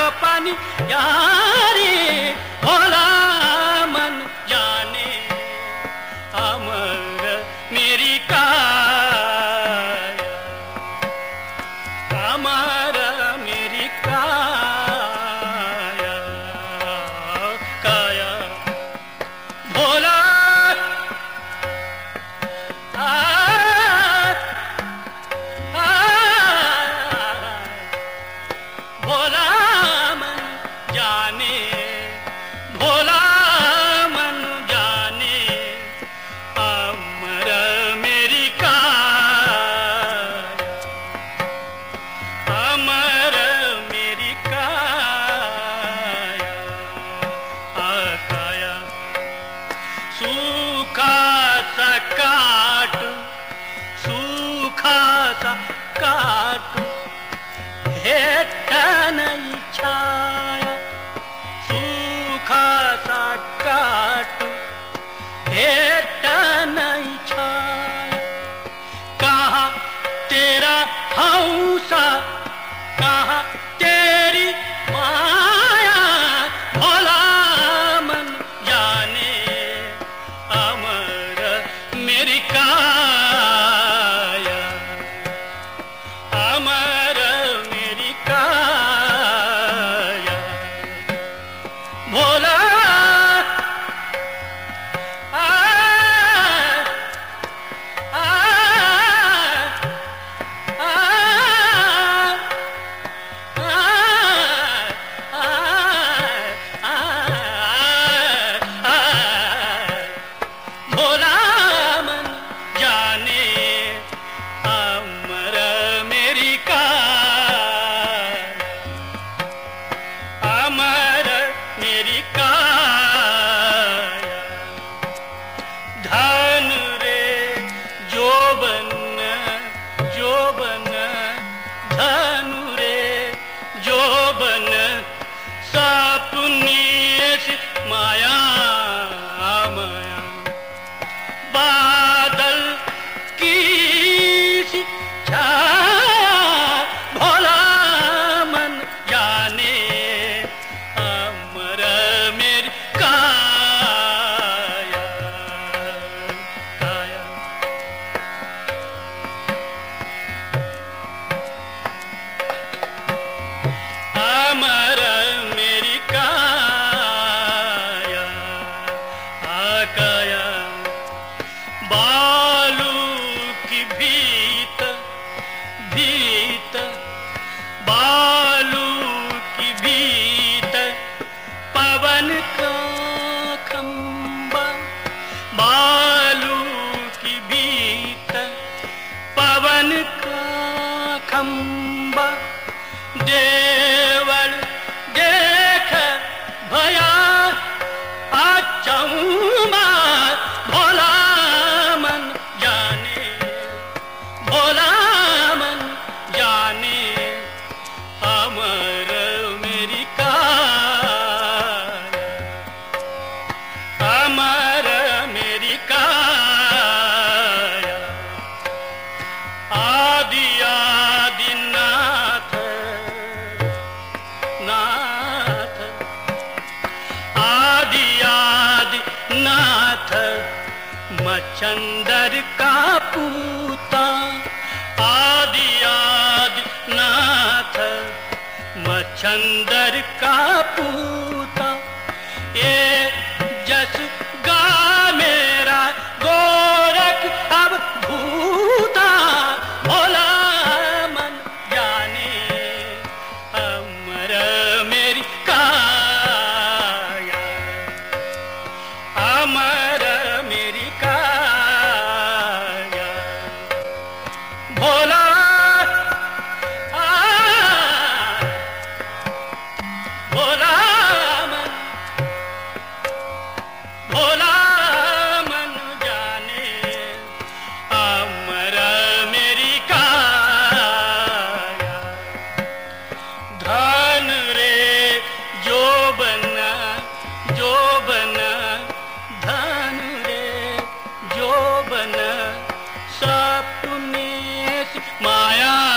पानी यारी भोला माया मच्छंदर का पूता आदि आदि नाथ मछंदर का पूता। Yeah.